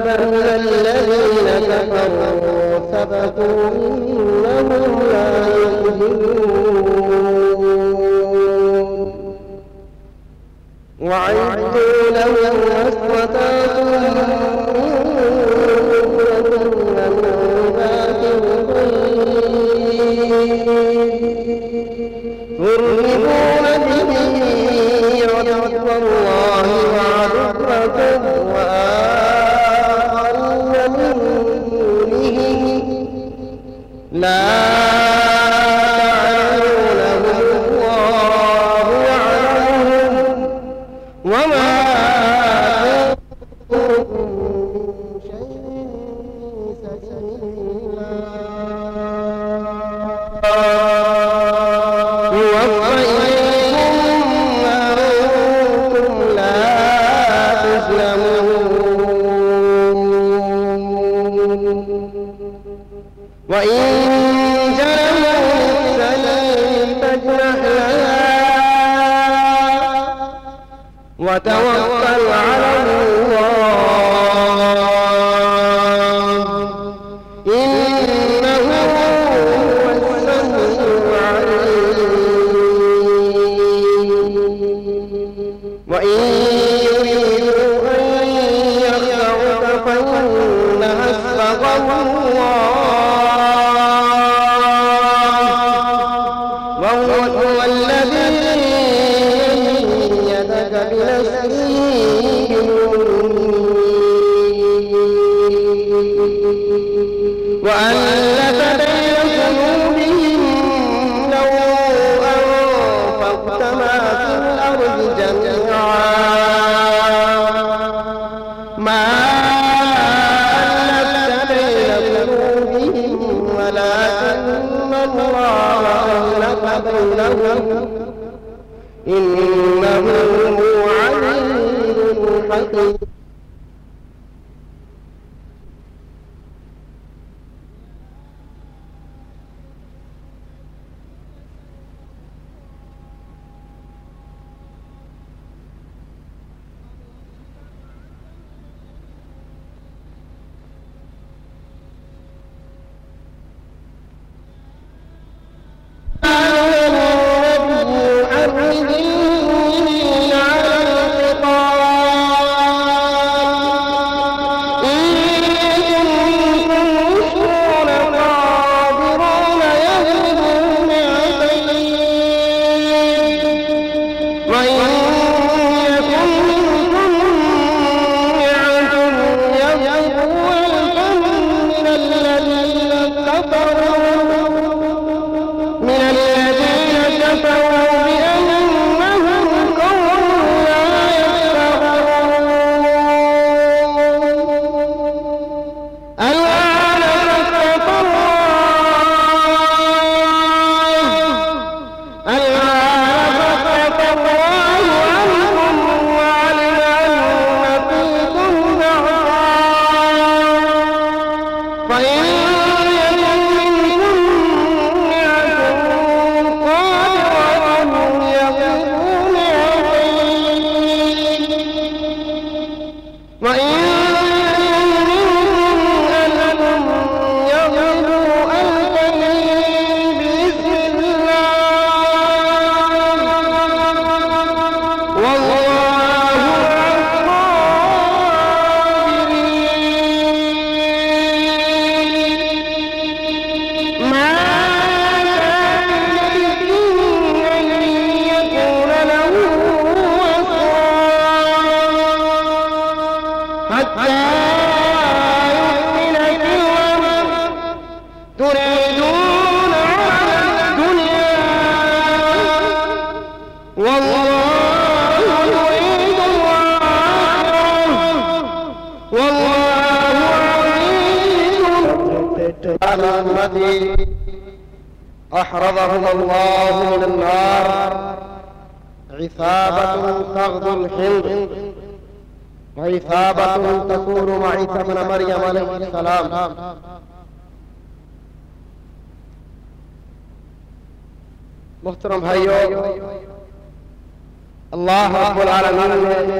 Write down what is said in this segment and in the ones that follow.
بدل هو الذي أيدك بنصره وألف بين قلوبهم لو أنفقت ما في الأرض جميعا. لهم عن أمتي أحرضهم الله من النار. عثابة تغض الحمض وعثابة تكون مع عيسى بن مريم عليه السلام. محترم بھائیو، اللہ رب العالمین نے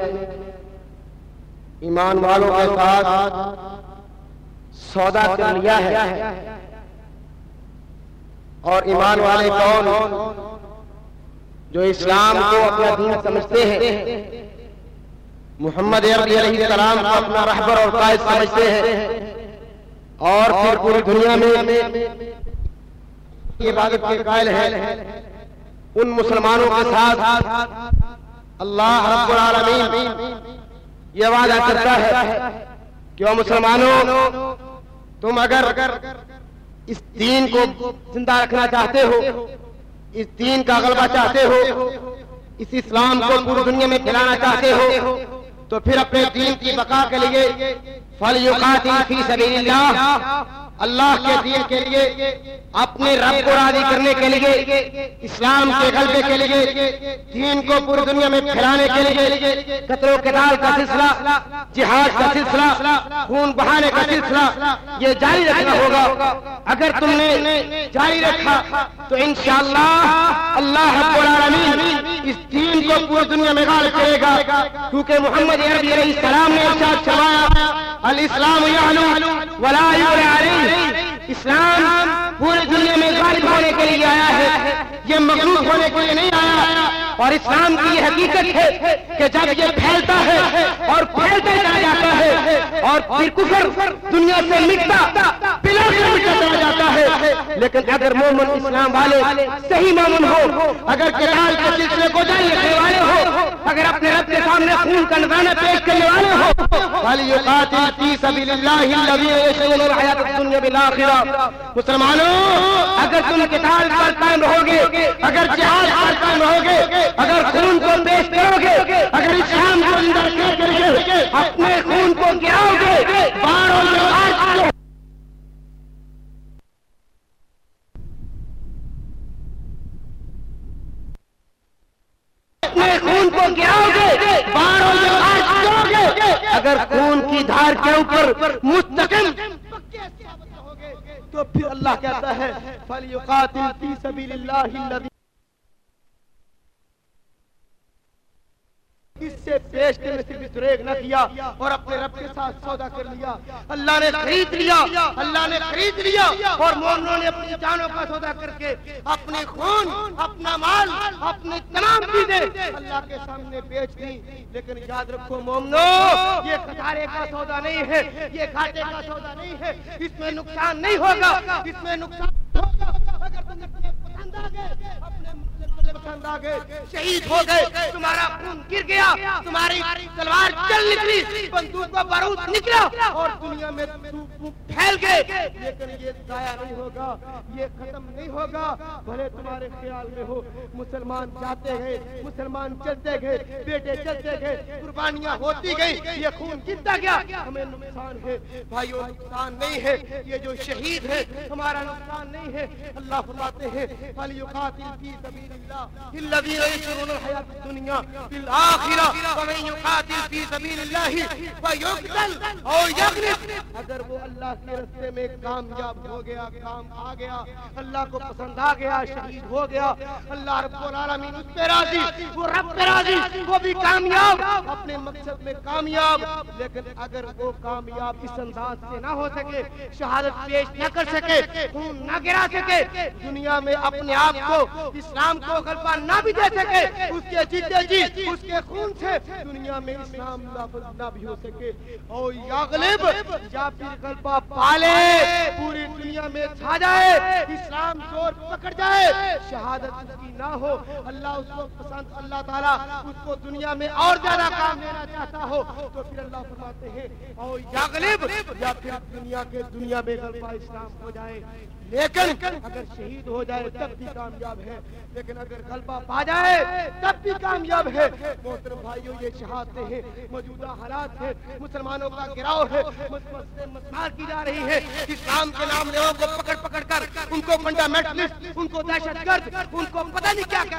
ایمان والوں کے ساتھ سودا کر لیا ہے۔ اور ایمان والے کون؟ جو اسلام کو اپنا دین سمجھتے ہیں۔ محمد عربی علیہ السلام کو اپنا رہبر اور قائد سمجھتے ہیں۔ اور پھر پوری دنیا میں عبادت کے قائل ہیں۔ ان مسلمانوں کے ساتھ اللہ رب العالمین یہ وعدہ کرتا ہے کہ وہ مسلمانوں تم اگر اس دین کو زندہ رکھنا چاہتے ہو، اس دین کا غلبہ چاہتے ہو، اس اسلام کو پوری دنیا میں پھیلانا چاہتے ہو، تو پھر اپنے دین کی بقا کے لیے فل فِي فی سبیل اللہ اللہ کے دین کے لیے، اپنے رب کو راضی کرنے کے لیے، اسلام کے غلبے کے لیے، دین کو پوری دنیا میں پھیلانے کے لیے، قتل و قتال کا سلسلہ، جہاد کا سلسلہ، خون بہانے کا سلسلہ، یہ جاری رکھنا ہوگا۔ اگر تم نے جاری رکھا، تو انشاءاللہ اللہ رب العالمین اس دین کو پوری دنیا میں غالب کرے گا۔ کیونکہ محمد عربی علیہ السلام نے ارشاد فرمایا، الاسلام یعلو ولا یعلو علیہ اسلام پورے دنیا میں غالب ہونے کے لیے آیا ہے۔ یہ مغلوب ہونے کے لیے نہیں آیا۔ اور اسلام کی یہ حقیقت ہے کہ جب یہ پھیلتا ہے اور پھیلتا چلا جاتا ہے اور پھر کفر دنیا سے مٹتا، پلا سے مٹتا چلا جاتا ہے۔ لیکن اگر مومن اسلام والے صحیح مومن ہو، اگر کتال کے سلسلے کو جاری رکھنے والے ہو اگر اپنے رب کے سامنے خون کا نظرانہ پیش کرنے والے ہو فَلْيُقَاتِلْ فِي سَبِيلِ اللَّهِ الَّذِينَ يَشْرُونَ الْحَيَاةَ الدُّنْيَا بِالْآخِرَةِ. مسلمانوں، اگر تم کتال پر قائم رہو گے اگر جہاد پر قائم رہو گے اگر خون کو پیش کرو گے، اگر اسلام کو اندر کر کے اپنے خون کو گراؤ گے باروں میں آج کے اپنے خون کو گراؤ گے باروں میں کرو گے۔ اگر خون کی دھار کے اوپر مستقل تو پھر اللہ کہتا ہے، فَلْيُقَاتِلْ فِي سَبِيلِ اللَّهِ الَّذِي اس سے پیش کرنے سے بھی دریگ نہ کیا اور اپنے رب کے ساتھ سودا کر لیا۔ اللہ نے خرید لیا، اللہ نے خرید لیا اور مومنوں نے اپنی جانوں کا سودا کر کے اپنے خون، اپنا مال اپنے تمام چیزیں اللہ کے سامنے بیچ دی۔ لیکن یاد رکھو مومنو، یہ کھٹارے کا سودا نہیں ہے، یہ گھاٹے کا سودا نہیں ہے۔ اس میں نقصان نہیں ہوگا، اس میں نقصان ہوگا۔ اگر تم اپنے پسند آ گئے، اپنے پسند آ گئے۔ شہید ہو گئے۔ تمہارا خون گر گیا۔ تمہاری تلوار چل نکلی۔ بندوق کا بارود نکلا۔ اور دنیا میں پھیل گئے۔ لیکن یہ ضائع نہیں ہوگا۔ یہ ختم نہیں ہوگا۔ بھلے تمہارے خیال میں ہو۔ مسلمان جاتے گئے۔ مسلمان چلتے گئے۔ بیٹے چلتے گئے۔ قربانیاں ہوتی گئی یہ خون گرتا گیا۔ ہمیں نقصان ہے۔ بھائیو، نقصان نہیں ہے۔ یہ جو شہید ہے، ہمارا نقصان نہیں ہے۔ اللہ فرماتے ہیں۔ فَلْيُقَاتِلْ فِي سَبِيلِ اللَّهِ۔ الَّذِينَ يَشْرُونَ الْحَيَاةَ الدُّنْيَا بِالْآخِرَةِ وَمَن يُقَاتِلْ فِي سَبِيلِ اللَّهِ فَيُقْتَلْ أَوْ يَغْلِبْ اگر وہ اللہ کے راستے میں کامیاب ہو گیا، کام آ گیا، اللہ کو پسند آ گیا، شہید ہو گیا، اللہ رب العالمین اس پہ راضی، وہ رب پہ راضی، وہ بھی کامیاب، اپنے مقصد میں کامیاب، لیکن اگر وہ کامیاب اس انداز سے نہ ہو سکے، شہادت پیش نہ کر سکے، خون نہ گرا سکے، دنیا میں اپنے آپ کو، اسلام کو غلبہ نہ بھی دے سکے، اس کے جیتے جی اس کے خون سے دنیا میں اسلام لفظ نہ بھی ہو سکے۔ اور یا غلب، یا پھر غلبہ پالے، پوری دنیا میں چھا جائے، اسلام زور پکڑ جائے، شہادت اس کی نہ ہو، اللہ اس کو پسند، اللہ تعالیٰ اس کو دنیا میں اور زیادہ کام دینا چاہتا ہو۔ تو پھر اللہ فرماتے ہیں اور یا غلب، یا پھر دنیا کے دنیا میں غلبہ اسلام ہو جائے۔ لیکن اگر شہید ہو جائے تب بھی کامیاب ہے، لیکن اگر غلبہ پا جائے تب بھی کامیاب ہے۔ محترم بھائیوں یہ شہادتیں ہیں، موجودہ حالات ہیں، مسلمانوں کا گراؤ ہے مسمار کی جا رہی ہے اسلام کے نام لوگوں کو پکڑ پکڑ کر ان کو فنڈامنٹلسٹ ان کو دہشت گرد، ان کو پتہ نہیں کیا کیا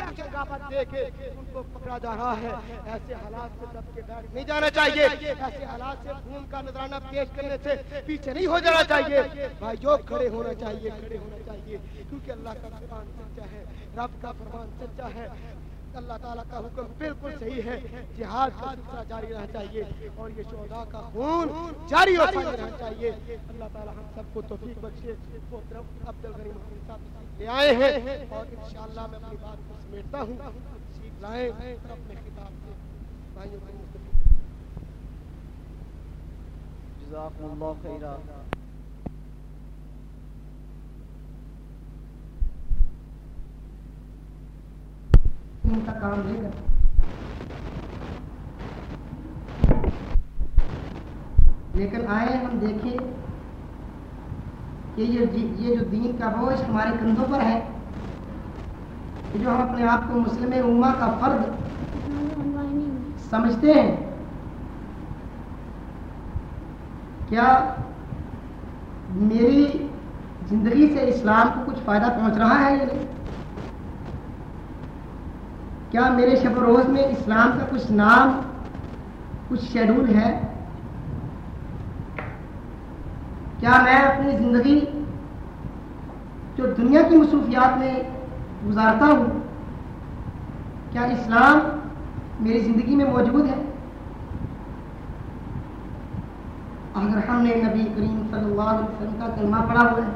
دے کے ان کو پکڑا جا رہا ہے۔ ایسے حالات سے دب کے بیٹھ نہیں جانا چاہیے۔ ایسے حالات سے خون کا نذرانہ پیش کرنے سے پیچھے نہیں ہو جانا چاہیے۔ بھائیوں کھڑے ہونا چاہیے۔ کھڑے ہونا چاہیے، کیونکہ اللہ کا فرمان سچا ہے، رب کا فرمان سچا ہے۔ اللہ تعالیٰ کا حکم بالکل صحیح ہے، جہاد کا سلسلہ جاری رہنا چاہیے اور یہ شہداء کا خون جاری ہوتا رہنا چاہیے۔ اللہ تعالیٰ ہم سب کو توفیق بخشے۔ محترم عبد الغنی محمد صاحب لے آئے ہیں اور انشاءاللہ میں اپنی بات کو سمیٹتا ہوں۔ سیکھ لائیں اپنے خطاب سے۔ بھائیوں کو جزاکم اللہ خیرہ ان کا کام نہیں کرتے لیکن آئے ہم دیکھیں کہ یہ جی- یہ جو دین کا بوجھ ہمارے کندھوں پر ہے، کہ جو ہم اپنے آپ کو مسلم اما کا فرد سمجھتے ہیں، کیا میری زندگی سے اسلام کو کچھ فائدہ پہنچ رہا ہے یا نہیں؟ کیا میرے شب و روز میں اسلام کا کچھ نام، کچھ شیڈول ہے؟ کیا میں اپنی زندگی جو دنیا کی مصروفیات میں گزارتا ہوں، کیا اسلام میری زندگی میں موجود ہے؟ اگر ہم نے نبی کریم صلی اللہ علیہ وسلم کا کلمہ پڑھا ہوا ہے،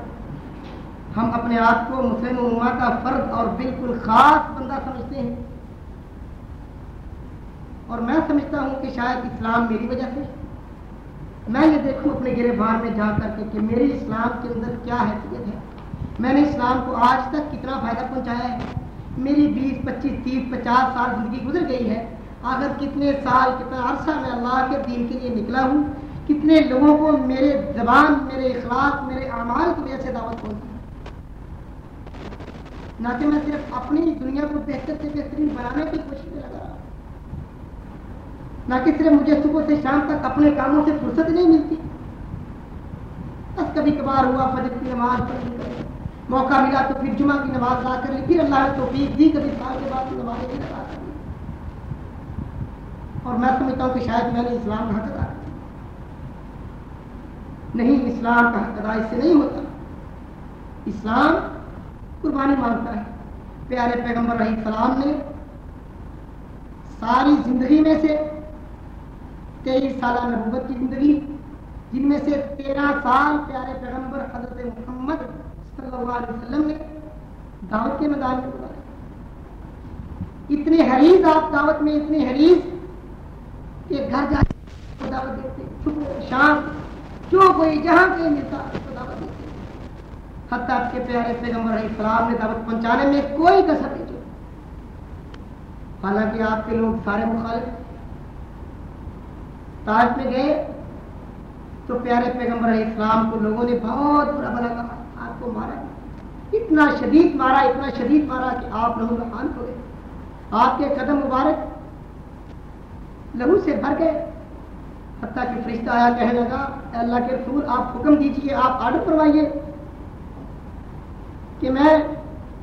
ہم اپنے آپ کو مسلم اما کا فرد اور بالکل خاص بندہ سمجھتے ہیں۔ اور میں سمجھتا ہوں کہ شاید اسلام میری وجہ سے میں یہ دیکھوں اپنے گرے بار میں جا کر کے کہ میری اسلام کے اندر کیا حیثیت ہے۔ میں نے اسلام کو آج تک کتنا فائدہ پہنچایا ہے؟ میری بیس، پچیس، تیس، پچاس سال زندگی گزر گئی ہے۔ اگر کتنے سال، کتنا عرصہ میں اللہ کے دین کے لیے نکلا ہوں؟ کتنے لوگوں کو میرے زبان، میرے اخلاق، میرے اعمال کی وجہ سے دعوت پہنچی نہ کہ میں صرف اپنی دنیا کو بہتر سے بہترین بنانے کی کوشش میں لگا رہا ہوں۔ نہ کہ صرف مجھے صبح سے شام تک اپنے کاموں سے فرصت نہیں ملتی۔ بس کبھی کبھار ہوا فجر کی نماز پڑھ لی۔ موقع ملا تو پھر جمعہ کی نماز ادا کر لی۔ پھر اللہ نے توفیق دی کبھی سال کے بعد نماز بھی ادا کر لی۔ اور میں سمجھتا ہوں کہ شاید میں نے اسلام کا حق ادا کیا۔ نہیں، اسلام کا حق ادا اس سے نہیں ہوتا۔ اسلام قربانی مانگتا ہے۔ پیارے پیغمبر علیہ السلام نے ساری زندگی میں سے تیئیس سالہ نبوت کی زندگی جن میں سے تیرہ سال پیارے پیغمبر حضرت محمد صلی اللہ علیہ وسلم نے دعوت کے میدان میں گزارے۔ اتنے حریض آپ دعوت میں اتنے حریض کہ گھر جا کے دعوت دیتے صبح شام جو کوئی جہاں کہیں ملتا اس کو دعوت دیتے حتیٰ آپ کے پیارے پیغمبر علیہ السلام نے دعوت پہنچانے میں کوئی کسر نہیں چھوڑی حالانکہ آپ کے لوگ سارے مخالف تاج میں گئے تو پیارے پیغمبر علیہ السلام کو لوگوں نے بہت برا بلا کہا، آپ کو مارا اتنا شدید مارا، اتنا شدید مارا کہ آپ لہو رحان ہو گئے۔ آپ کے قدم مبارک، لہو سے بھر گئے۔ حتیٰ کہ فرشتہ آیا، کہنے لگا، اے اللہ کے رسول، آپ حکم دیجیے آپ آرڈر کروائیے کہ میں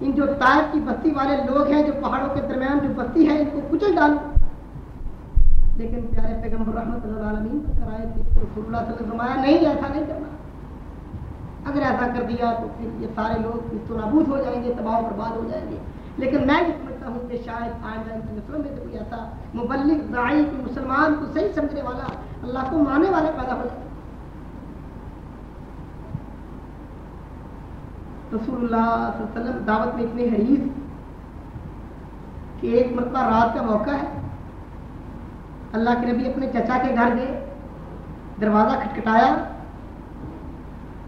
ان جو طائف کی بستی والے لوگ ہیں، جو پہاڑوں کے درمیان جو بستی ہے، ان کو کچل ڈالوں۔ لیکن پیارے پیغمبر رحمت اللہ عالمین پر کرائے تھے رسول اللہ صلی اللہ علیہ وسلم فرمایا نہیں، ایسا نہیں کرنا۔ اگر ایسا کر دیا تو پھر یہ سارے لوگ اس تو نابود ہو جائیں گے، تباہ و برباد ہو جائیں گے۔ لیکن میں یہ سمجھتا ہوں کہ شاید آئندہ ان نسلوں میں سے کوئی ایسا مبلغ داعی کہ مسلمان کو صحیح سمجھنے والا، اللہ کو ماننے والے پیدا ہو جائے۔ رسول اللہ صلی اللہ علیہ وسلم دعوت میں اتنے حریف کہ ایک مرتبہ رات کا موقع ہے۔ اللہ کے نبی اپنے چچا کے گھر گئے، دروازہ کھٹکھٹایا۔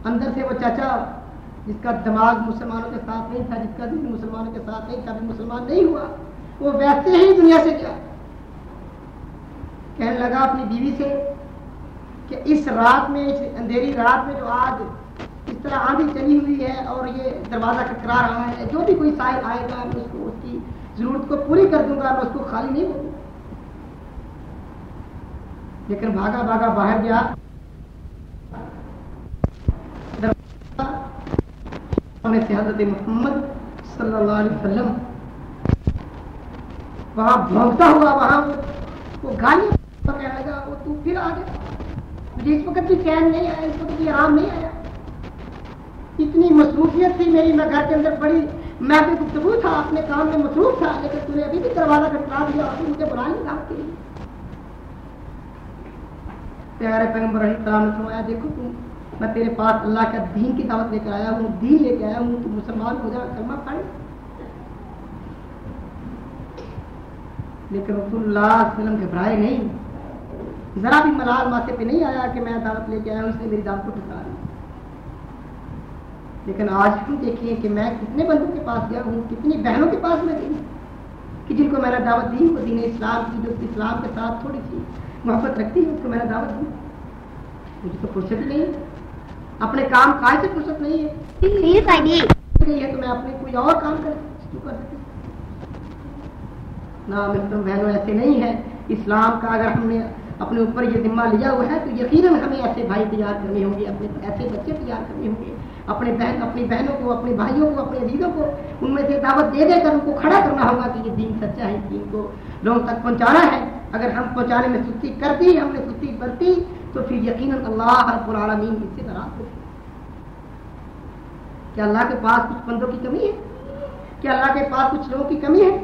اندر سے وہ چچا، جس کا دماغ مسلمانوں کے ساتھ نہیں تھا، جس کا دل مسلمانوں کے ساتھ نہیں تھا بھی مسلمان نہیں ہوا۔ وہ ویسے ہی دنیا سے گیا کہنے لگا اپنی بیوی سے کہ اس رات میں، اس اندھیری رات میں جو آج اس طرح آندھی چلی ہوئی ہے اور یہ دروازہ کٹکرا رہا ہے، جو بھی کوئی سائل آئے گا، میں اس کو، اس کی ضرورت کو پوری کر دوں گا، میں اس کو خالی نہیں کروں لیکن بھاگا بھاگا باہر گیا۔ سے حضرت محمد صلی اللہ علیہ وسلم۔ وہاں بھونکتا ہوا وہاں وہ گالی کہنے لگا، وہ تو پھر آ گیا مجھے اس وقت بھی چین نہیں آیا، اس وقت بھی آرام نہیں آیا۔ اتنی مصروفیت تھی میری، میں گھر کے اندر بڑی میں بھی گفتگو تھا، اپنے کام میں مصروف تھا، لیکن تم نے ابھی بھی دروازہ کھٹکا دیا اور مجھے بلا نہیں دعوت کے لیے پیارے پیغمبر علیہ السلام نے فرمایا، دیکھو تم، میں تیرے پاس اللہ کا دین کی دعوت لے کر آیا ہوں، دین لے کے آیا ہوں، تو مسلمان ہو جا کلمہ پڑھ لیکن رسول اللہ علیہ وسلم گھبرائے نہیں۔ ذرا بھی ملال ماتے پہ نہیں آیا کہ میں دعوت لے کے آیا ہوں، اس نے میری دعوت کو ٹھکرا دی لیکن آج ہم دیکھیے کہ میں کتنے بندوں کے پاس گیا ہوں، کتنی بہنوں کے پاس میں گئی کہ جن کو میں نے دعوت دی، وہ دین اسلام کی، جو اسلام کے ساتھ تھوڑی سی محبت رکھتی ہے اس کو میں نے دعوت دی۔ مجھے تو فرصت ہی نہیں ہے۔ اپنے کام کاج سے فرصت نہیں ہے۔ نہیں ہے تو میں اپنے کوئی اور کام کر سکتی؟ نہ محترم بہنوں ایسے نہیں ہے۔ اسلام کا اگر ہم نے اپنے اوپر یہ ذمہ لیا ہوا ہے تو یقیناً ہمیں ایسے بھائی تیار کرنے ہوں گے اپنے ایسے بچے تیار کرنے ہوں گے۔ اپنے بہن اپنی بہنوں کو اپنے بھائیوں کو اپنے عزیزوں کو ان میں سے دعوت دے دے کر ان کو کھڑا کرنا ہوگا کہ یہ دین سچا ہے دین کو لوگوں تک پہنچانا ہے۔ اگر ہم پہنچانے میں سستی کرتی ہم نے سستی برتی تو پھر یقیناً اللہ رب العالمین اس سے ناراض ہوگی کیا اللہ کے پاس کچھ بندوں کی کمی ہے؟ کیا اللہ کے پاس کچھ لوگوں کی کمی ہے؟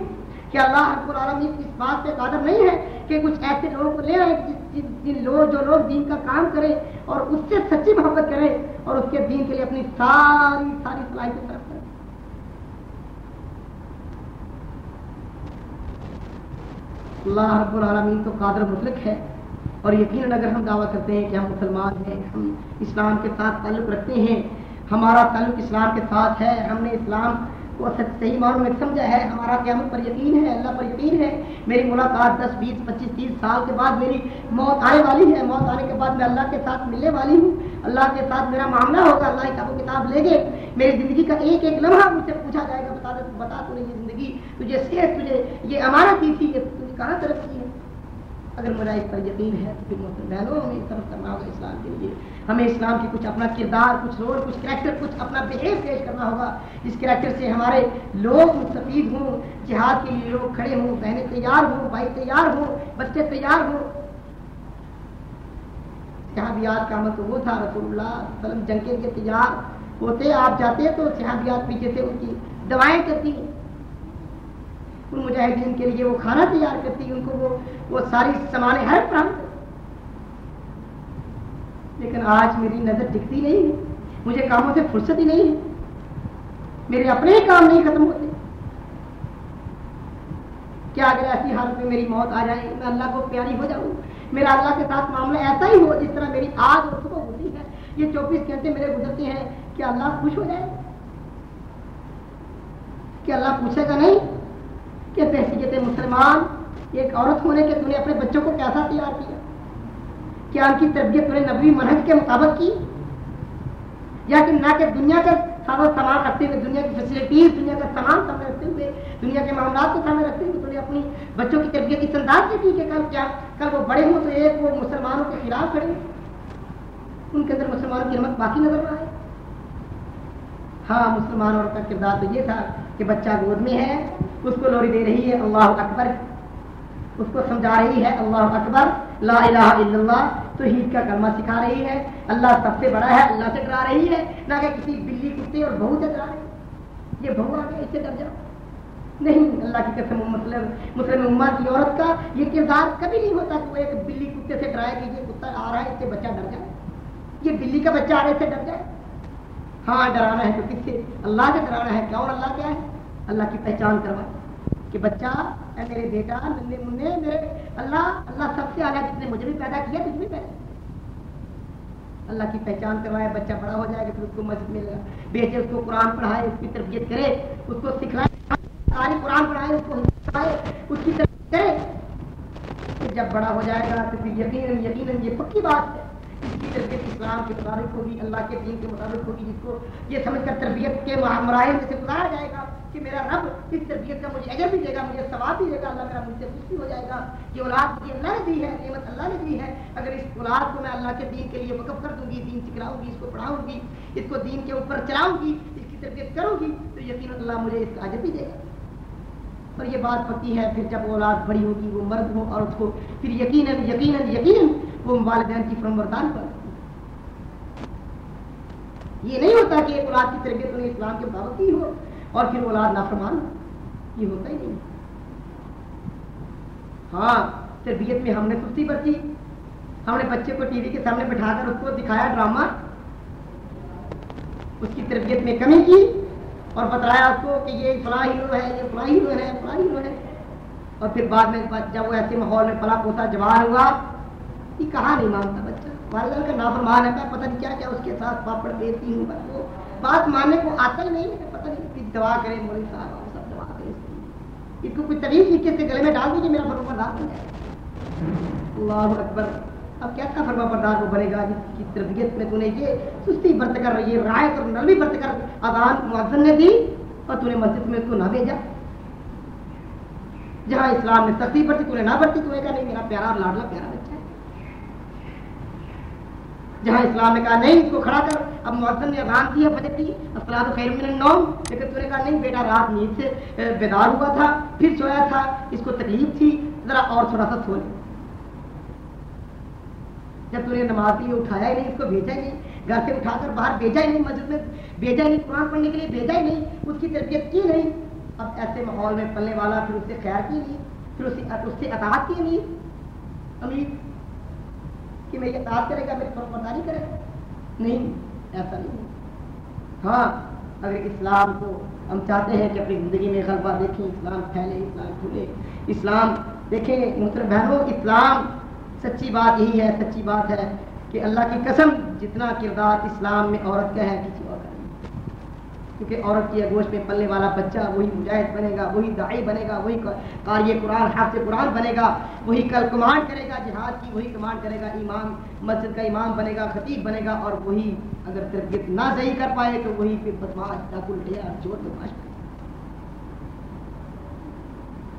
کیا اللہ رب العالمین اس بات پہ قادر نہیں ہے کہ کچھ ایسے لوگوں کو لے آئے جس جن لوگ جو لوگ دین کا کام کرے اور اس سے سچی محبت کرے اور اس کے دین کے لیے اپنی ساری ساری صلاحیتیں طرف کرے اللہ رب العالمین تو قادر مطلق ہے اور یقیناً اگر ہم دعویٰ کرتے ہیں کہ ہم مسلمان ہیں، ہم اسلام کے ساتھ تعلق رکھتے ہیں، ہمارا تعلق اسلام کے ساتھ ہے، ہم نے اسلام کو صحیح معنوں میں سمجھا ہے، ہمارا قیامت پر یقین ہے، اللہ پر یقین ہے۔ میری ملاقات دس، بیس، پچیس، تیس سال کے بعد میری موت آنے والی ہے۔ موت آنے کے بعد میں اللہ کے ساتھ ملنے والی ہوں۔ اللہ کے ساتھ میرا معاملہ ہوگا، اللہ کتاب و کتاب لے گے۔ میری زندگی کا ایک ایک لمحہ مجھ سے پوچھا جائے گا، بتا دے، بتا تو نہیں یہ زندگی، تجھے صحت، تجھے یہ امانت دی تھی کہ کہاں طرف کی ہے۔ اگر میرا اس پر یقین ہے تو پھر محترم بہنوں ہمیں اس طرف کرنا ہوگا اسلام کے لیے۔ ہمیں اسلام کی کچھ اپنا کردار، کچھ رول، کچھ کریکٹر، کچھ اپنا بہیو پیش کرنا ہوگا۔ جس کریکٹر سے ہمارے لوگ مستفید ہوں، جہاد کے لیے لوگ کھڑے ہوں، بہنیں تیار ہوں، بھائی تیار ہوں، بچے تیار ہوں۔ صحابیات کا مت وہ تھا، رسول اللہ وسلم جنگ کے لیے تیار ہوتے، آپ جاتے تو صحابیات پیچھے سے ان کی دوائیں کرتی۔ ان مجاہدین کے لیے وہ کھانا تیار کرتی ان کو وہ وہ ساری سامان ہر فراہم لیکن آج میری نظر دکھتی نہیں ہے۔ مجھے کاموں سے فرصت ہی نہیں ہے۔ میرے اپنے ہی کام نہیں ختم ہوتے۔ کیا اگر ایسی حالت میں میری موت آ جائے، میں اللہ کو پیاری ہو جاؤں۔ میرا اللہ کے ساتھ معاملہ ایسا ہی ہو جس طرح میری آج اور صبح ہوتی ہے۔ یہ چوبیس گھنٹے میرے گزرتے ہیں۔ کیا اللہ خوش ہو جائے؟ کیا اللہ پوچھے گا نہیں؟ کہ بحثیت مسلمان، ایک عورت ہونے کے تم نے اپنے بچوں کو کیسا تیار کیا؟ کیا ان کی تربیت تم نے نبوی منہج کے مطابق کی؟ یا کہ نہ کہ دنیا کا سارا سامان رکھتے ہوئے، دنیا کی فیسلٹیز دنیا کا سامان سامنے رکھتے ہوئے، دنیا کے معاملات کو سامنے رکھتے ہوئے تم نے اپنی بچوں کی تربیت کی انداز کی کہ کل کیا، کل وہ بڑے ہوں تو ایک وہ مسلمانوں کے خلاف کھڑے ان کے اندر مسلمانوں کی ہمت باقی نظر آئے۔ ہاں مسلمان عورت کا کردار تو یہ تھا کہ بچہ گود میں ہے۔ اس کو لوری دے رہی ہے، اللہ اکبر۔ اس کو سمجھا رہی ہے، اللہ اکبر۔ لا الہ الا اللہ تو عید کا کلمہ سکھا رہی ہے۔ اللہ سب سے بڑا ہے، اللہ سے ڈرا رہی ہے۔ نہ کہ کسی بلی کتے اور بہو سے ڈرا رہی یہ بہو آ گیا اس سے ڈر جاؤ۔ نہیں، اللہ کی قسم، مسلم مسلم امت کی عورت کا یہ کردار کبھی نہیں ہوتا کہ وہ ایک بلی کتے سے ڈرائے کہ یہ کتا آ رہا ہے، اس سے بچہ ڈر جائے۔ یہ بلی کا بچہ آ رہا ہے، اس سے ڈر جائے۔ ہاں ڈرانا ہے تو کس سے؟ اللہ سے ڈرانا ہے کیا اور اللہ کیا ہے اللہ کی پہچان کروائے کہ بچہ، اے میرے بیٹا ننے منے میرے اللہ اللہ سب سے اعلیٰ جس نے مجھے بھی پیدا کیا، تجھ بھی پیدا اللہ کی پہچان کروائے، بچہ بڑا ہو جائے گا، پھر اس کو مسجد میں بیٹے اس کو قرآن پڑھائے، اس کی تربیت کرے، اس کو سکھلائے ساری قرآن پڑھائے، اس کو سکھائے، اس کی تربیت کرے۔ جب بڑا ہو جائے گا، تو پھر یقیناً یقیناً یہ پکی بات ہے۔ اس کی تربیت اسلام کے مطابق ہوگی، اللہ کے دین کے مطابق ہوگی، جس کو یہ سمجھ کر تربیت کے مراحل میں سے گزارا جائے گا۔ کہ میرا رب اس تربیت کا مجھے اجر بھی دے گا، مجھے ثواب بھی دے گا، اللہ میرا مجھ سے خوشی ہو جائے گا۔ یہ اولاد مجھے اللہ نے دی ہے، نعمت اللہ نے دی ہے۔ اگر اس اولاد کو میں اللہ کے دین کے لیے وقف کر دوں گی، دین سکھلاؤں گی، اس کو پڑھاؤں گی، اس کو دین کے اوپر چلاؤں گی، اس کی تربیت کروں گی، تو یقیناً اللہ مجھے اس کا اجر بھی دے گا۔ اور یہ بات پکی ہے، پھر جب اولاد بڑی ہوگی، وہ مرد ہو عورت ہو پھر یقیناً یقیناً یقیناً وہ والدین کی فرم بردان پر۔ یہ نہیں ہوتا کہ ایک اولاد کی تربیت انہیں اسلام کے مطابق ہی ہو۔ اور پھر اولاد نافرمان یہ ہوتا ہی نہیں۔ ہاں تربیت میں ہم نے سستی برتی۔ ہم نے بچے کو ٹی وی کے سامنے بٹھا کر اس کو دکھایا ڈرامہ۔ اس کی تربیت میں کمی کی اور بتایا اس کو کہ یہ فلاں ہیرو ہے، یہ فلاں ہیرو ہے، فلاں ہیرو ہے۔ اور پھر بعد میں جب وہ ایسے ماحول میں پلا پوتا جوان ہوا، یہ کہاں نہیں مانتا بچہ؟ والدہ کا نافرمان ہے میں پتہ نہیں کیا کیا اس کے ساتھ پاپڑ دیتی ہوں، بس وہ بات ماننے کو آتا ہی نہیں ہے۔ دعا کرے مولوی صاحب اور سب دعا کرے اس کو کوئی طویل طریقے سے گلے میں ڈال دیجیے میرا فرما بردار بن جائے اللہ اکبر اب کیا کا فرما بردار وہ بنے گا جس کی تربیت میں تو نے یہ سستی برت کر یہ رائے اور نرمی برت کر اذان مؤذن نے دی اور تو نے مسجد میں اس کو نہ بھیجا جہاں اسلام میں سختی برتی تو نے نہ برتی تو نے کہا نہیں میرا پیارا لاڈلا پیارا بچہ ہے جہاں اسلام نے کہا نہیں اس کو کھڑا کر اب مؤذن نے اذان کی ہے فجر کی اصلاح خیر من النوم لیکن تو نے کہا نہیں بیٹا، رات نیند سے بیدار ہوا تھا، پھر سویا تھا، اس کو تکلیف تھی، ذرا اور تھوڑا سا سو لے۔ جب تو نے نماز کے لیے اٹھایا ہی نہیں، اس کو بھیجا ہی نہیں، گھر سے اٹھا کر باہر بھیجا ہی نہیں مسجد میں، بھیجا ہی نہیں، قرآن پڑھنے کے لیے بھیجا ہی نہیں، اس کی تربیت کی نہیں۔ اب ایسے ماحول میں پلنے والا، پھر اس سے خیر کی نہیں، پھر اس سے اس سے اطاعت کی نہیں۔ امید کہ میری اطاعت کرے گا میری فرمرداری کرے۔ گا نہیں۔ ایسا نہیں ہاں اگر اسلام کو ہم چاہتے ہیں کہ اپنی زندگی میں غلبہ دیکھیں، اسلام پھیلے، اسلام کھلے، اسلام دیکھیں، محترم بہنوں، اسلام سچی بات یہی ہے، سچی بات ہے کہ اللہ کی قسم جتنا کردار اسلام میں عورت کا ہے، کسی اور کیونکہ عورت کی اگوش میں پلنے والا بچہ وہی مجاہد بنے گا، وہی دائی بنے گا، وہی قاری قرآن، حافظ قرآن بنے گا، وہی کل کمانڈ کرے گا، جہاد کی وہی کمانڈ کرے گا، امام، مسجد کا امام بنے گا، خطیب بنے گا اور وہی اگر تربیت نہ صحیح کر پائے تو وہی پھر بدماش ڈاکو لٹیا چور بدماش کرے۔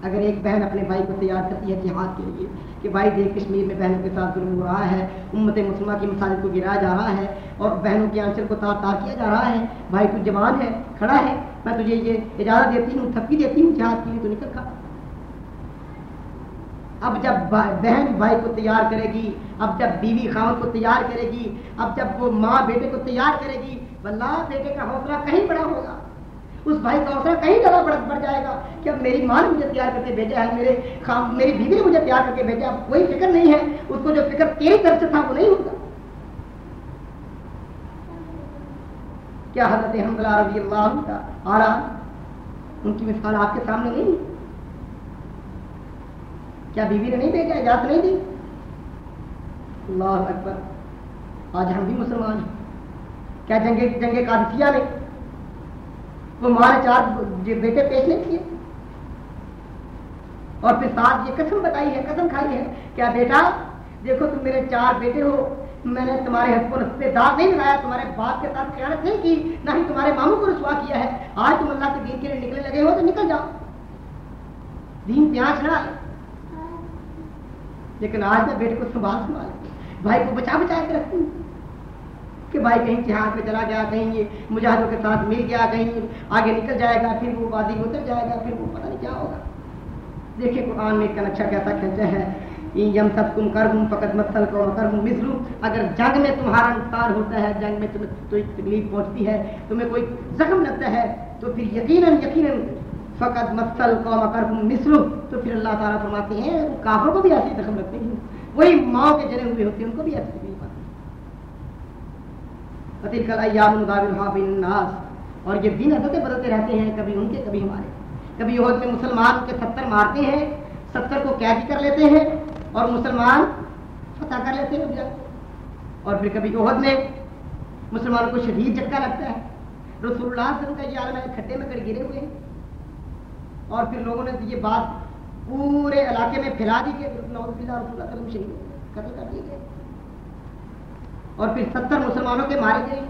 اگر ایک بہن اپنے بھائی کو تیار کرتی ہے جہاد کے لیے کہ بھائی دیکھ کشمیر میں بہنوں کے ساتھ ظلم ہو رہا ہے، امت مسلمہ کی مساجد کو گرایا جا رہا ہے اور بہنوں کے آنچل کو تار تار کیا جا رہا ہے۔ بھائی تو جوان ہے، کھڑا ہے، میں تجھے یہ اجازت دیتی ہوں تھپکی دیتی ہوں جہاد کے لیے تو نکل کھا۔ اب جب بہن بھائی کو تیار کرے گی، اب جب بیوی خاون کو تیار کرے گی، اب جب وہ ماں بیٹے کو تیار کرے گی، واللہ بیٹے کا حوصلہ کہیں بڑا ہوگا۔ اس بھائی کا حوصلہ کہیں زیادہ بڑھ بڑھ جائے گا کہ اب میری ماں نے مجھے تیار کر کے بھیجا ہے، میرے خام میری بیوی نے مجھے تیار کر کے بھیجا اب کوئی فکر نہیں ہے، اس کو جو فکر تیری طرف سے تھا وہ نہیں ہوگا کیا حضرت حمدلہ رضی اللہ کا آ رہا ان کی مثال آپ کے سامنے نہیں کیا بیوی نے نہیں بھیجا اجازت نہیں دی؟ اللہ اکبر، آج ہم بھی مسلمان ہیں۔ کیا جنگ جنگ قادسیہ نے وہ ہمارے چار بیٹے پیش نہیں کیے۔ اور پھر ساتھ یہ قسم بتائی ہے، قسم کھائی ہے کیا بیٹا، دیکھو تم میرے چار بیٹے ہو، میں نے تمہارے حق کو رستے دار نہیں لگایا تمہارے باپ کے ساتھ خیانت نہیں کی، نہ ہی تمہارے ماموں کو رسوا کیا ہے۔ آج تم اللہ کے دین کے لیے نکلنے لگے ہو تو نکل جاؤ۔ دین پیاز چھڑا لیکن آج میں بیٹے کو سنبھال سنبھال بھائی کو بچا بچا کے رکھتی ہوں کہ بھائی کہیں جہاز پہ چلا گیا، کہیں یہ مجاہدوں کے ساتھ مل گیا، کہیں آگے نکل جائے گا، پھر وہ وادی میں اتر جائے گا، پھر وہ پتہ نہیں کیا ہوگا۔ دیکھیں قرآن میں کا نقشہ کیسا کھینچا ہے یم سب تم کر ہوں فقط مسل کو کر ہوں مصرو اگر جنگ میں تمہارا نقصان ہوتا ہے، جنگ میں تمہیں کوئی تکلیف پہنچتی ہے، تمہیں کوئی زخم لگتا ہے، تو پھر یقیناً یقیناً فقط مسل کو کر ہوں مصرو تو پھر اللہ تعالیٰ فرماتے ہیں، کافروں کو بھی ایسی زخم لگتے ہیں۔ وہی ماں کے جنے ہوئے ہوتے ہیں، ان کو بھی ایسی۔ تکلیف کل ایام الناس۔ اور یہ دن حضرتیں بدلتے رہتے ہیں، کبھی ان کے، کبھی ہمارے۔ کبھی عہد میں مسلمان کے ستر مارتے ہیں، ستر کو قید کر لیتے ہیں اور مسلمان فتح کر لیتے ہیں۔ اور پھر کبھی عہد میں مسلمانوں کو شدید جھٹکا لگتا ہے۔ رسول اللہ صلی اللہ علیہ وسلم کا یہ عالم کھڈے میں کر گرے ہوئے ہیں۔ اور پھر لوگوں نے یہ بات پورے علاقے میں پھیلا دی کہ رسول اللہ صلی اللہ علیہ وسلم شہید قتل کر دیے گئے۔ اور پھر ستر مسلمانوں کے مارے گئے۔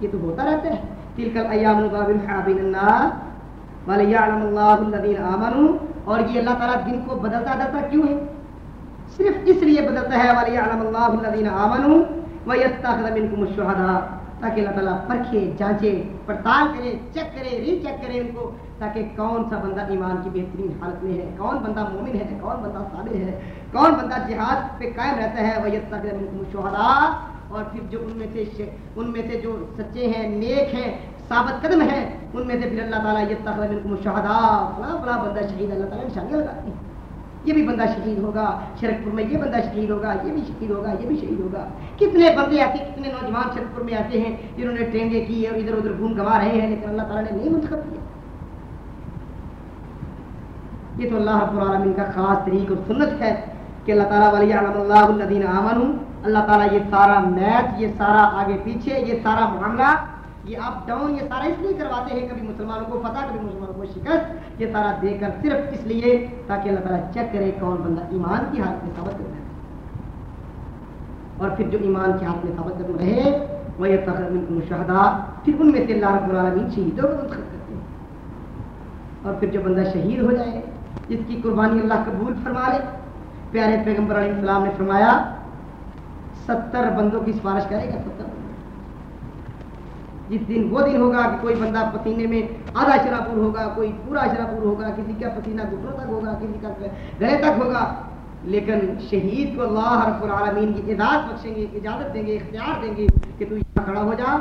یہ تو ہوتا رہتا ہے۔ تلکل ایام آمنوا۔ اور یہ اللہ تعالیٰ دن کو بدلتا بدلتا کیوں ہے؟ صرف اس لیے بدلتا ہے والی تاکہ اللہ تعالیٰ پرکھے، جانچے، پڑتال کرے، چیک کرے ری چیک کرے ان کو، تاکہ کون سا بندہ ایمان کی بہترین حالت میں ہے، کون بندہ مومن ہے، کون بندہ صابر ہے، کون بندہ جہاد پہ قائم رہتا ہے وہ شہدا اور پھر جو ان میں سے ان میں سے جو سچے ہیں، نیک ہیں، ثابت قدم ہیں، ان میں سے پھر اللہ تعالیٰ یہ تخلق مشاہدہ فلاں فلاں بندہ شہید اللہ تعالیٰ نشانیاں لگاتے ہیں۔ یہ بھی بندہ شہید ہوگا، شرکپور میں یہ بندہ شہید ہوگا، یہ بھی شہید ہوگا، یہ بھی شہید ہوگا۔ کتنے بندے ایسے، کتنے نوجوان شرکپور میں ایسے ہیں جنہوں نے ٹرینیں کی اور ادھر ادھر گھوم گوا رہے ہیں، لیکن اللہ تعالیٰ نے نہیں منتخب کیا۔ یہ تو اللہ رب العالمین کا خاص طریق اور سنت ہے کہ اللہ تعالیٰ ولی اللہ الدین امن اللہ تعالیٰ یہ سارا میچ یہ سارا آگے پیچھے، یہ سارا معاملہ یہ اپ ڈاؤن یہ سارا اس لیے کرواتے ہیں کبھی مسلمانوں کو فتح کبھی مسلمانوں کو شکست؟ یہ سارا دے کر صرف اس لیے تاکہ اللہ تعالیٰ چیک کرے کون بندہ ایمان کی حالت میں ثابت کرتا ہے۔ اور پھر جو ایمان کی حالت میں ثابت کرنا رہے، وہ یہ تقرب مشاہدہ پھر ان میں سے اللہ رب العالمین شہیدوں کو منتخب کرتے ہیں۔ اور پھر جو بندہ شہید ہو جائے، جس کی قربانی اللہ قبول فرما لے۔ پیارے پیغمبر علیہ السلام نے فرمایا، ستر بندوں کی سفارش کرے گا، ستر۔ جس دن وہ دن ہوگا کہ کوئی بندہ پسینے میں آدھا شرح ہوگا، کوئی پورا شرح ہوگا، کسی کا پسینہ گھٹنوں تک ہوگا، کسی کا گلے تک ہوگا۔ لیکن شہید کو اللہ رب العالمین کی اجازت بخشیں گے، اجازت دیں گے، اختیار دیں گے کہ تو یہاں کھڑا ہو جا۔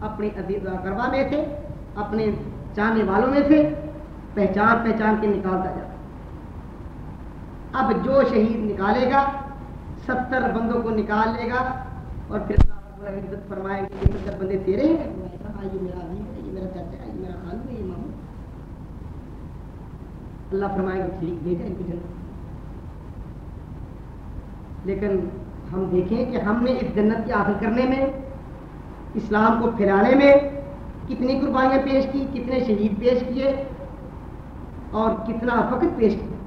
اپنی کروا میں سے، اپنے چاہنے والوں میں سے پہچان پہچان کے نکالتا جا۔ اب جو شہید نکالے گا، ستر بندوں کو نکال لے گا اور پھر عزت فرمائے گا یہ ستر بندے تیرے ہیں؟ ہاں، یہ میرا عزیز ہے، یہ میرا چاچا ہے، یہ میرا خالو ہے، یہ ماموں۔ اللہ فرمائے گا، ٹھیک بھیجا ان کی جنت لیکن ہم دیکھیں کہ ہم نے اس جنت کی حاصل کرنے میں، اسلام کو پھیلانے میں کتنی قربانیاں پیش کی، کتنے شہید پیش کیے اور کتنا وقت پیش کیا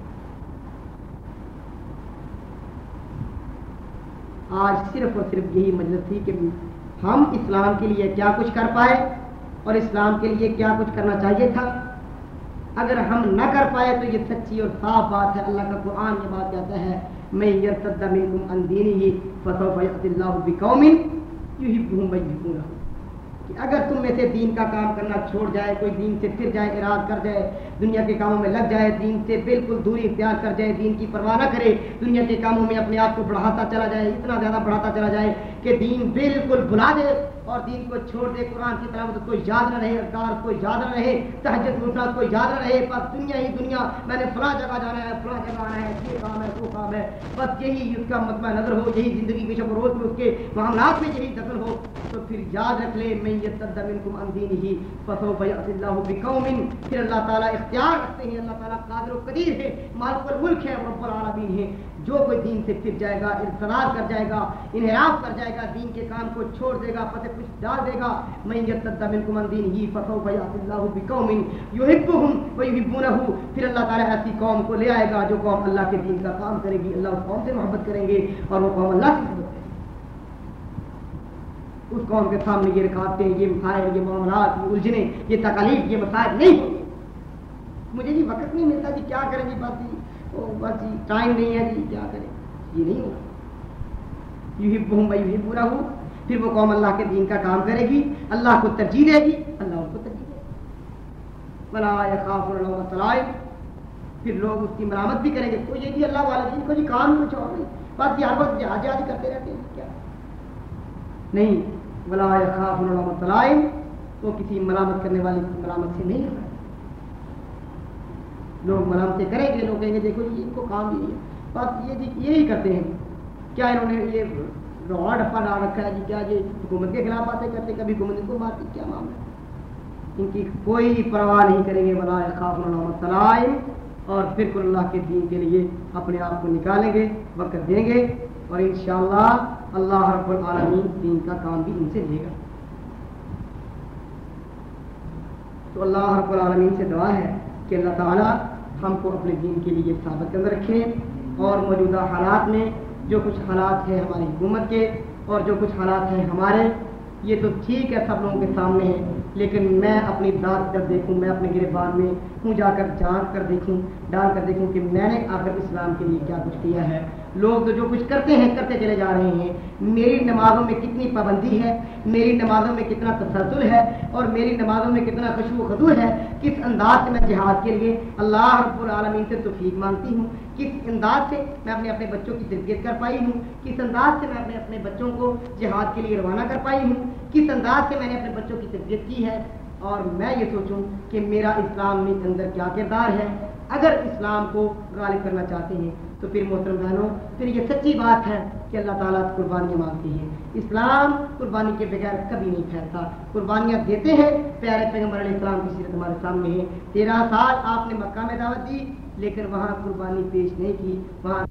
آج صرف اور صرف یہی مجلس تھی کہ ہم اسلام کے لیے کیا کچھ کر پائے اور اسلام کے لیے کیا کچھ کرنا چاہیے تھا۔ اگر ہم نہ کر پائے تو یہ سچی اور صاف بات ہے۔ اللہ کا قرآن یہ بات کہتا ہے میں یرتد منکم ان دینہ فسوف یأتی اللہ بقوم یحبهم ویحبونه کہ اگر تم میں سے دین کا کام کرنا چھوڑ جائے، کوئی دین سے پھر جائے اراد کر جائے دنیا کے کاموں میں لگ جائے، دین سے بالکل دوری اختیار کر جائے، دین کی پرواہ نہ کرے، دنیا کے کاموں میں اپنے آپ کو بڑھاتا چلا جائے، اتنا زیادہ بڑھاتا چلا جائے کہ دین بالکل بلا دے اور دین کو چھوڑ دے، قرآن کی طرف کوئی یاد نہ رہے اذکار کوئی یاد نہ رہے، تہجد مسرات کوئی یاد نہ رہے، بس دنیا ہی دنیا، میں نے فلاں جگہ جانا ہے، فلاں جگہ آنا ہے، یہ کام ہے، وہ کام ہے، بس یہی اس کا مطمع نظر ہو، یہی زندگی کی شب روز میں اس کے معاملات میں یہی دخل ہو، تو پھر یاد رکھ لے میں یہ منکم عن دین ہی فسو بیعت اللہ بقوم، پھر اللہ تعالیٰ اختیار رکھتے ہیں، اللہ تعالیٰ قادر و قدیر ہے، مالک الملک ہے، رب العالمین ہے۔ جو کوئی دین سے پھر جائے گا ارتداد کر جائے گا، انحراف کر جائے گا، دین کے کام کو چھوڑ دے گا، پتہ کچھ ڈال دے گا میں یتد منکم عن دین ہی فسو بیعت اللہ بقوم یحبهم ویحبونه پھر اللہ تعالیٰ ایسی قوم کو لے آئے گا جو قوم اللہ کے دین کا کام کرے گی، اللہ اس قوم سے محبت کریں گے اور وہ قوم اللہ سے محبت کریں گے اس قوم کے سامنے یہ رکھاتے یہ مسائل یہ معاملات، یہ الجھنے یہ تکالیف یہ مسائل نہیں ہوں مجھے جی وقت نہیں ملتا جی کیا کریں جی؟ بات جی بس جی ٹائم نہیں ہے جی کیا کریں؟ یہ نہیں ہوگا یوں ہی بہم بھائی بھی پورا ہو پھر وہ قوم اللہ کے دین کا کام کرے گی، اللہ کو ترجیح دے گی، اللہ اس کو ترجیح دے گی۔ بلا خاف اللہ پھر لوگ اس کی مرامت بھی کریں گے۔ تو یہ جی اللہ والا جی کو جی کام کچھ اور نہیں۔ بس جی، یہاں پر جہاز جہاز کرتے رہتے ہیں، کیا؟ نہیں۔ ولا خاف اللہ وہ کسی ملامت کرنے والے کی ملامت سے نہیں ہوگا لوگ ملامتیں کریں گے لوگ کہیں گے دیکھو جی ان کو کام بھی نہیں ہے۔ بس یہ جی یہی کرتے ہیں۔ کیا انہوں نے یہ روڑ ڈپا ڈال رکھا ہے جی؟ کیا یہ حکومت کے خلاف باتیں کرتے کبھی حکومت ان کو مارتی، کیا معاملہ ہے؟ ان کی کوئی پرواہ نہیں کریں گے، ولا خاف اللہ اور پھر اللہ کے دین کے لیے اپنے آپ کو نکالیں گے وقت دیں گے۔ اور انشاءاللہ اللہ رب العالمین دین کا کام بھی ان سے لے گا۔ تو اللہ رب العالمین سے دعا ہے کہ اللہ تعالیٰ ہم کو اپنے دین کے لیے ثابت کر رکھے اور موجودہ حالات میں جو کچھ حالات ہیں ہماری حکومت کے اور جو کچھ حالات ہیں ہمارے یہ تو ٹھیک ہے سب لوگوں کے سامنے ہے، لیکن میں اپنی ذات جب دیکھوں، میں اپنے گرفان میں ہوں جا کر جانچ کر دیکھوں، ڈال کر دیکھوں کہ میں نے آخر اسلام کے لیے کیا کچھ کیا ہے۔ لوگ تو جو کچھ کرتے ہیں، کرتے چلے جا رہے ہیں۔ میری نمازوں میں کتنی پابندی ہے، میری نمازوں میں کتنا تسلسل ہے، اور میری نمازوں میں کتنا خوشبو خدو ہے، کس انداز سے میں جہاد کے لیے اللہ رب العالمین سے توفیق مانگتی ہوں۔ کس انداز سے میں اپنے اپنے بچوں کی تربیت کر پائی ہوں، کس انداز سے میں اپنے اپنے بچوں کو جہاد کے لیے روانہ کر پائی ہوں، کس انداز سے میں نے اپنے بچوں کی تربیت کی ہے؟ اور میں یہ سوچوں کہ میرا اسلام کے اندر کیا کردار ہے؟ اگر اسلام کو غالب کرنا چاہتے ہیں تو پھر محترم بہنوں، پھر یہ سچی بات ہے کہ اللہ تعالیٰ قربانیاں مانگتی ہے۔ اسلام قربانی کے بغیر کبھی نہیں پھیلتا قربانیاں دیتے ہیں، پیارے پیغمبر علیہ السلام کی سیرت ہمارے سامنے ہے۔ تیرہ سال آپ نے مکہ میں دعوت دی، لیکن وہاں قربانی پیش نہیں کی۔ وہاں